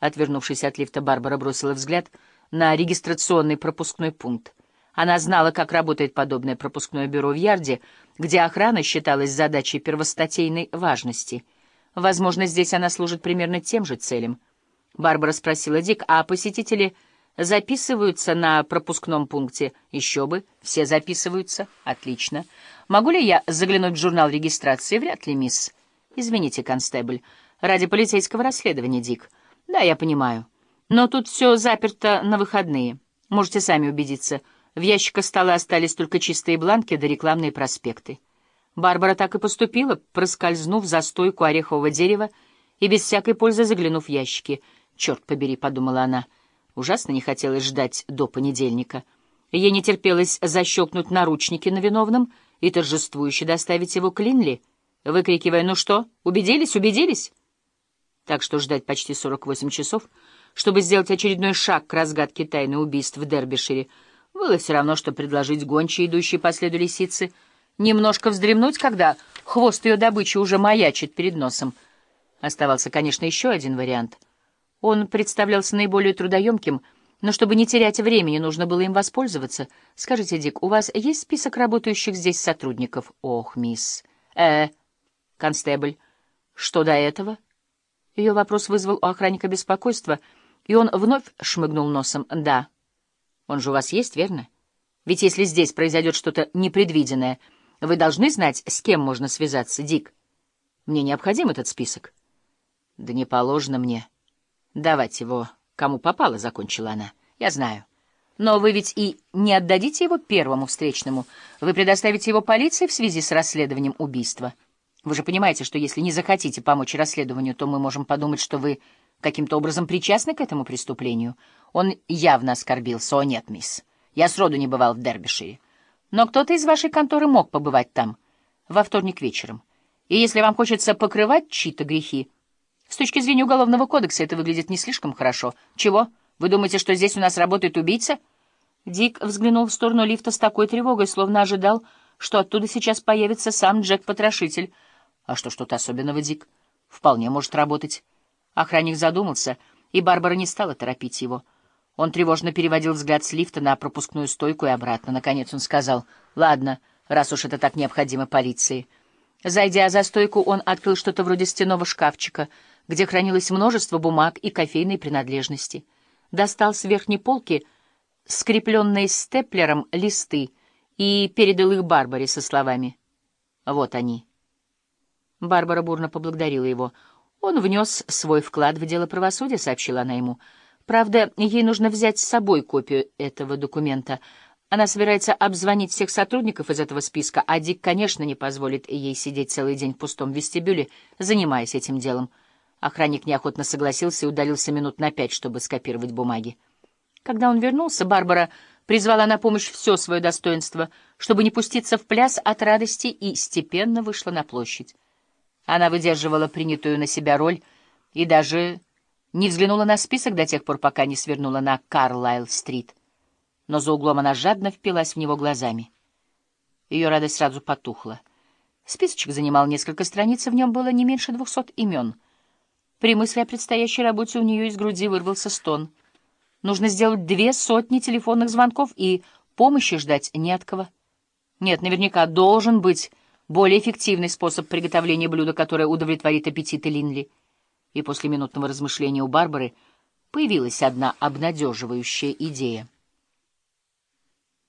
Отвернувшись от лифта, Барбара бросила взгляд на регистрационный пропускной пункт. Она знала, как работает подобное пропускное бюро в Ярде, где охрана считалась задачей первостатейной важности. Возможно, здесь она служит примерно тем же целям. Барбара спросила Дик, а посетители записываются на пропускном пункте? Еще бы, все записываются. Отлично. Могу ли я заглянуть в журнал регистрации? Вряд ли, мисс. Извините, констебль. Ради полицейского расследования, Дик. Да, я понимаю. Но тут все заперто на выходные. Можете сами убедиться — в ящиках стола остались только чистые бланки да рекламные проспекты. Барбара так и поступила, проскользнув за стойку орехового дерева и без всякой пользы заглянув в ящики. «Черт побери», — подумала она, — ужасно не хотелось ждать до понедельника. Ей не терпелось защелкнуть наручники на виновном и торжествующе доставить его к Линли, выкрикивая «Ну что, убедились, убедились?» Так что ждать почти 48 часов, чтобы сделать очередной шаг к разгадке тайны убийств в Дербишире — было все равно, что предложить гончей, идущей по следу лисицы, немножко вздремнуть, когда хвост ее добычи уже маячит перед носом. Оставался, конечно, еще один вариант. Он представлялся наиболее трудоемким, но чтобы не терять времени, нужно было им воспользоваться. Скажите, Дик, у вас есть список работающих здесь сотрудников? Ох, мисс. Э, констебль, что до этого? Ее вопрос вызвал у охранника беспокойство, и он вновь шмыгнул носом. Да. Он же у вас есть, верно? Ведь если здесь произойдет что-то непредвиденное, вы должны знать, с кем можно связаться, Дик. Мне необходим этот список. Да не положено мне. Давать его кому попало, — закончила она. Я знаю. Но вы ведь и не отдадите его первому встречному. Вы предоставите его полиции в связи с расследованием убийства. Вы же понимаете, что если не захотите помочь расследованию, то мы можем подумать, что вы каким-то образом причастны к этому преступлению. Он явно оскорбился. О, нет, мисс. Я сроду не бывал в Дербишире. Но кто-то из вашей конторы мог побывать там во вторник вечером. И если вам хочется покрывать чьи-то грехи, с точки зрения Уголовного кодекса это выглядит не слишком хорошо. Чего? Вы думаете, что здесь у нас работает убийца? Дик взглянул в сторону лифта с такой тревогой, словно ожидал, что оттуда сейчас появится сам Джек-потрошитель. А что что-то особенного, Дик? Вполне может работать. Охранник задумался, и Барбара не стала торопить его. Он тревожно переводил взгляд с лифта на пропускную стойку и обратно. Наконец он сказал, «Ладно, раз уж это так необходимо полиции». Зайдя за стойку, он открыл что-то вроде стенного шкафчика, где хранилось множество бумаг и кофейной принадлежности. Достал с верхней полки скрепленные степлером листы и передал их Барбаре со словами «Вот они». Барбара бурно поблагодарила его. «Он внес свой вклад в дело правосудия», — сообщила она ему. Правда, ей нужно взять с собой копию этого документа. Она собирается обзвонить всех сотрудников из этого списка, а Дик, конечно, не позволит ей сидеть целый день в пустом вестибюле, занимаясь этим делом. Охранник неохотно согласился и удалился минут на пять, чтобы скопировать бумаги. Когда он вернулся, Барбара призвала на помощь все свое достоинство, чтобы не пуститься в пляс от радости, и степенно вышла на площадь. Она выдерживала принятую на себя роль и даже не взглянула на список до тех пор, пока не свернула на Карлайл-стрит. Но за углом она жадно впилась в него глазами. Ее радость сразу потухла. Списочек занимал несколько страниц, и в нем было не меньше двухсот имен. При мысли о предстоящей работе у нее из груди вырвался стон. Нужно сделать две сотни телефонных звонков, и помощи ждать не от кого. Нет, наверняка должен быть более эффективный способ приготовления блюда, которое удовлетворит аппетиты Линли и после минутного размышления у Барбары появилась одна обнадеживающая идея.